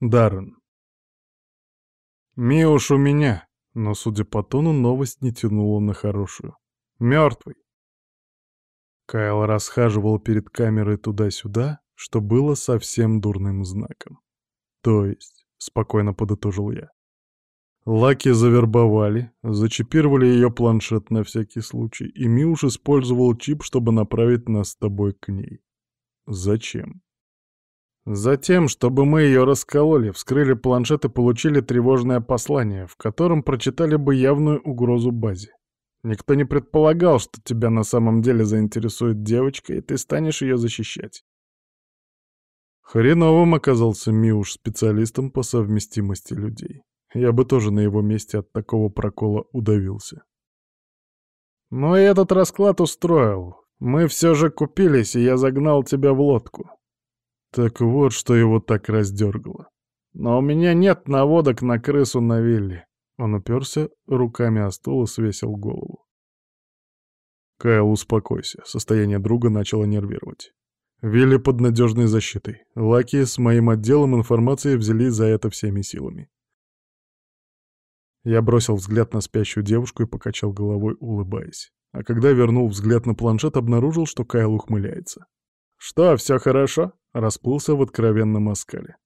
Даррен. Миуш у меня, но, судя по тону, новость не тянула на хорошую. Мертвый. Кайл расхаживал перед камерой туда-сюда, что было совсем дурным знаком. То есть, спокойно подытожил я. Лаки завербовали, зачипировали ее планшет на всякий случай, и Миуш использовал чип, чтобы направить нас с тобой к ней. Зачем? Затем, чтобы мы ее раскололи, вскрыли планшет и получили тревожное послание, в котором прочитали бы явную угрозу базе. Никто не предполагал, что тебя на самом деле заинтересует девочка, и ты станешь ее защищать. Хреновым оказался Миуш специалистом по совместимости людей. Я бы тоже на его месте от такого прокола удавился. Но и этот расклад устроил. Мы все же купились, и я загнал тебя в лодку. Так вот, что его так раздергало. Но у меня нет наводок на крысу на вилле. Он уперся руками о стул и свесил голову. Кайл, успокойся. Состояние друга начало нервировать. Вилли под надежной защитой. Лаки с моим отделом информации взялись за это всеми силами. Я бросил взгляд на спящую девушку и покачал головой, улыбаясь. А когда вернул взгляд на планшет, обнаружил, что Кайл ухмыляется. «Что, все хорошо?» — расплылся в откровенном оскале.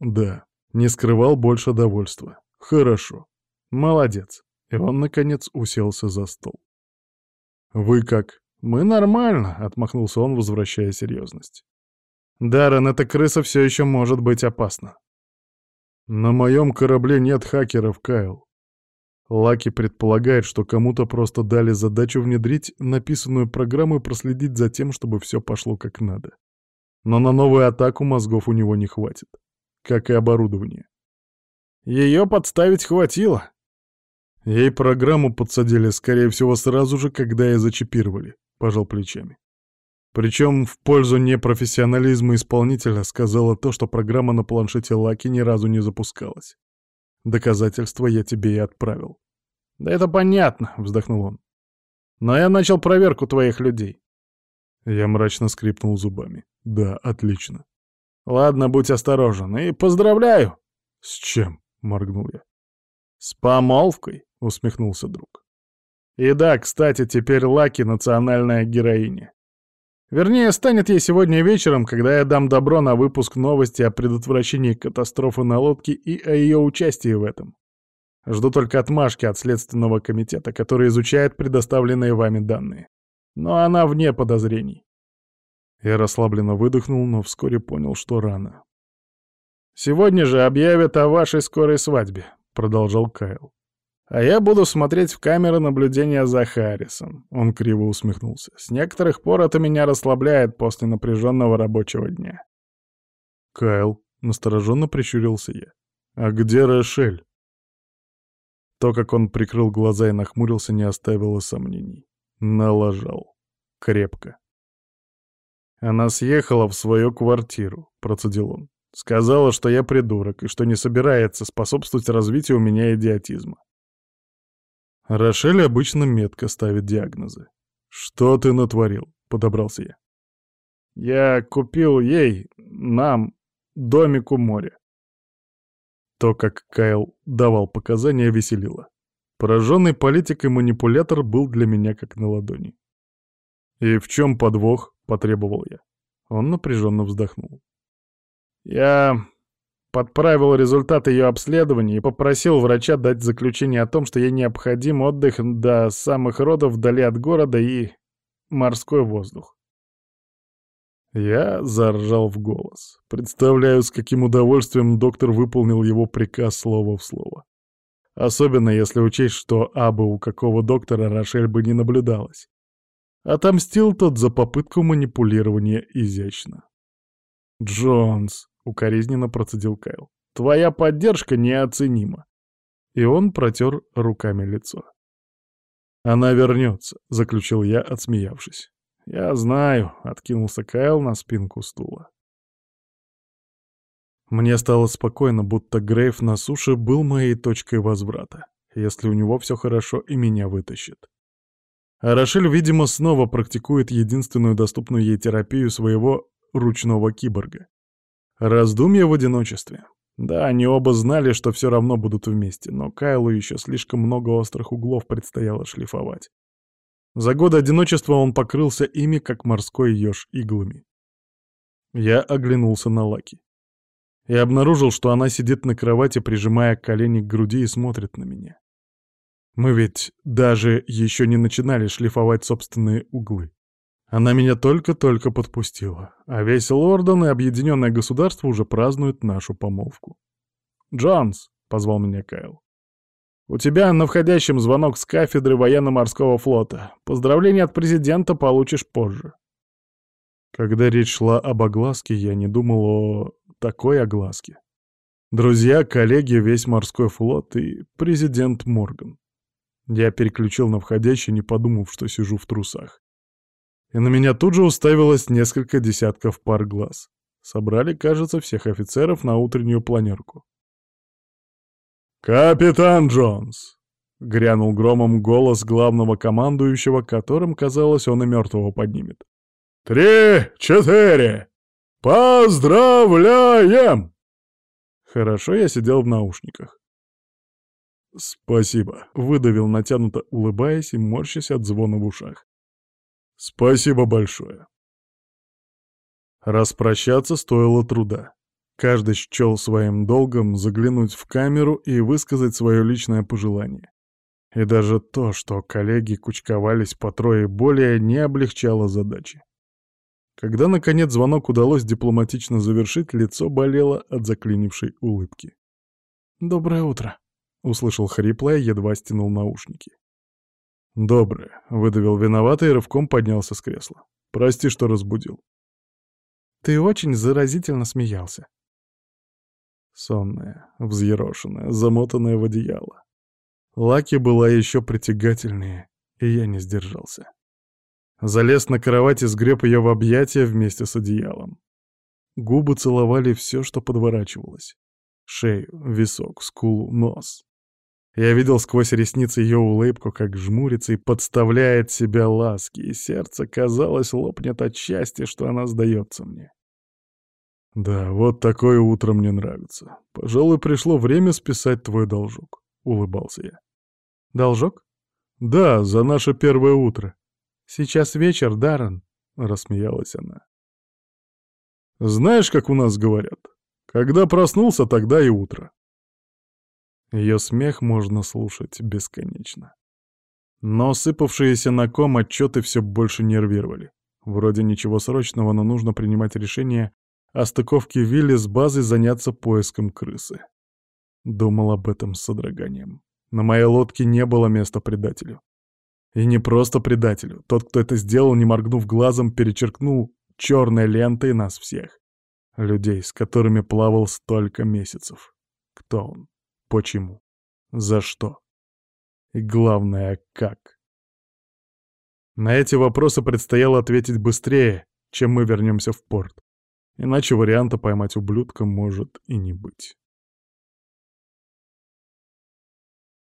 «Да, не скрывал больше довольства. Хорошо. Молодец». И он, наконец, уселся за стол. «Вы как?» «Мы нормально», — отмахнулся он, возвращая серьезность. «Даррен, эта крыса все еще может быть опасна». «На моем корабле нет хакеров, Кайл. Лаки предполагает, что кому-то просто дали задачу внедрить написанную программу и проследить за тем, чтобы все пошло как надо. Но на новую атаку мозгов у него не хватит. Как и оборудование. Ее подставить хватило. Ей программу подсадили, скорее всего, сразу же, когда и зачипировали, пожал плечами. Причем в пользу непрофессионализма исполнителя сказала то, что программа на планшете Лаки ни разу не запускалась. Доказательства я тебе и отправил. Да это понятно, вздохнул он. Но я начал проверку твоих людей. Я мрачно скрипнул зубами. Да, отлично. Ладно, будь осторожен. И поздравляю. С чем? Моргнул я. С помолвкой, усмехнулся друг. И да, кстати, теперь Лаки — национальная героиня. Вернее, станет ей сегодня вечером, когда я дам добро на выпуск новости о предотвращении катастрофы на лодке и о ее участии в этом. Жду только отмашки от Следственного комитета, который изучает предоставленные вами данные. Но она вне подозрений. Я расслабленно выдохнул, но вскоре понял, что рано. «Сегодня же объявят о вашей скорой свадьбе», — продолжал Кайл. А я буду смотреть в камеры наблюдения за Харрисом. Он криво усмехнулся. С некоторых пор это меня расслабляет после напряженного рабочего дня. Кайл, настороженно прищурился я. А где Рошель? То, как он прикрыл глаза и нахмурился, не оставило сомнений. Налажал. Крепко. Она съехала в свою квартиру, процедил он. Сказала, что я придурок и что не собирается способствовать развитию у меня идиотизма. Рошель обычно метко ставит диагнозы. «Что ты натворил?» — подобрался я. «Я купил ей, нам, домик у моря». То, как Кайл давал показания, веселило. Пораженный политик и манипулятор был для меня как на ладони. «И в чем подвох?» — потребовал я. Он напряженно вздохнул. «Я подправил результат ее обследования и попросил врача дать заключение о том, что ей необходим отдых до самых родов вдали от города и морской воздух. Я заржал в голос. Представляю, с каким удовольствием доктор выполнил его приказ слово в слово. Особенно если учесть, что абы у какого доктора Рошель бы не наблюдалась. Отомстил тот за попытку манипулирования изящно. «Джонс», укоризненно процедил Кайл. «Твоя поддержка неоценима». И он протер руками лицо. «Она вернется», — заключил я, отсмеявшись. «Я знаю», — откинулся Кайл на спинку стула. Мне стало спокойно, будто Грейв на суше был моей точкой возврата, если у него все хорошо и меня вытащит. А Рошель, видимо, снова практикует единственную доступную ей терапию своего ручного киборга. Раздумье в одиночестве. Да, они оба знали, что все равно будут вместе, но Кайлу еще слишком много острых углов предстояло шлифовать. За годы одиночества он покрылся ими, как морской еж иглами. Я оглянулся на Лаки. И обнаружил, что она сидит на кровати, прижимая колени к груди и смотрит на меня. Мы ведь даже еще не начинали шлифовать собственные углы. Она меня только-только подпустила, а весь Лордон и Объединенное Государство уже празднуют нашу помолвку. «Джонс!» — позвал меня Кайл. «У тебя на входящем звонок с кафедры военно-морского флота. Поздравления от президента получишь позже». Когда речь шла об огласке, я не думал о такой огласке. Друзья, коллеги, весь морской флот и президент Морган. Я переключил на входящий, не подумав, что сижу в трусах и на меня тут же уставилось несколько десятков пар глаз. Собрали, кажется, всех офицеров на утреннюю планерку. «Капитан Джонс!» — грянул громом голос главного командующего, которым, казалось, он и мертвого поднимет. «Три, четыре! Поздравляем!» Хорошо я сидел в наушниках. «Спасибо», — выдавил натянуто, улыбаясь и морщась от звона в ушах. Спасибо большое. Распрощаться стоило труда. Каждый счел своим долгом заглянуть в камеру и высказать свое личное пожелание. И даже то, что коллеги кучковались по трое более, не облегчало задачи. Когда, наконец, звонок удалось дипломатично завершить, лицо болело от заклинившей улыбки. «Доброе утро», — услышал хриплое, едва стянул наушники. «Доброе», — выдавил виноватый и рывком поднялся с кресла. «Прости, что разбудил». «Ты очень заразительно смеялся». Сонная, взъерошенная, замотанная в одеяло. Лаки была еще притягательнее, и я не сдержался. Залез на кровать и сгреб ее в объятия вместе с одеялом. Губы целовали все, что подворачивалось. Шею, висок, скулу, нос. Я видел сквозь ресницы ее улыбку, как жмурится и подставляет себя ласки, и сердце, казалось, лопнет от счастья, что она сдается мне. «Да, вот такое утро мне нравится. Пожалуй, пришло время списать твой должок», — улыбался я. «Должок?» «Да, за наше первое утро». «Сейчас вечер, Даррен», — рассмеялась она. «Знаешь, как у нас говорят? Когда проснулся, тогда и утро». Ее смех можно слушать бесконечно. Но сыпавшиеся на ком отчеты все больше нервировали. Вроде ничего срочного, но нужно принимать решение о стыковке Вилли с базой заняться поиском крысы. Думал об этом с содроганием. На моей лодке не было места предателю. И не просто предателю. Тот, кто это сделал, не моргнув глазом, перечеркнул черной лентой нас всех. Людей, с которыми плавал столько месяцев. Кто он? Почему? За что? И главное, как? На эти вопросы предстояло ответить быстрее, чем мы вернемся в порт. Иначе варианта поймать ублюдка может и не быть.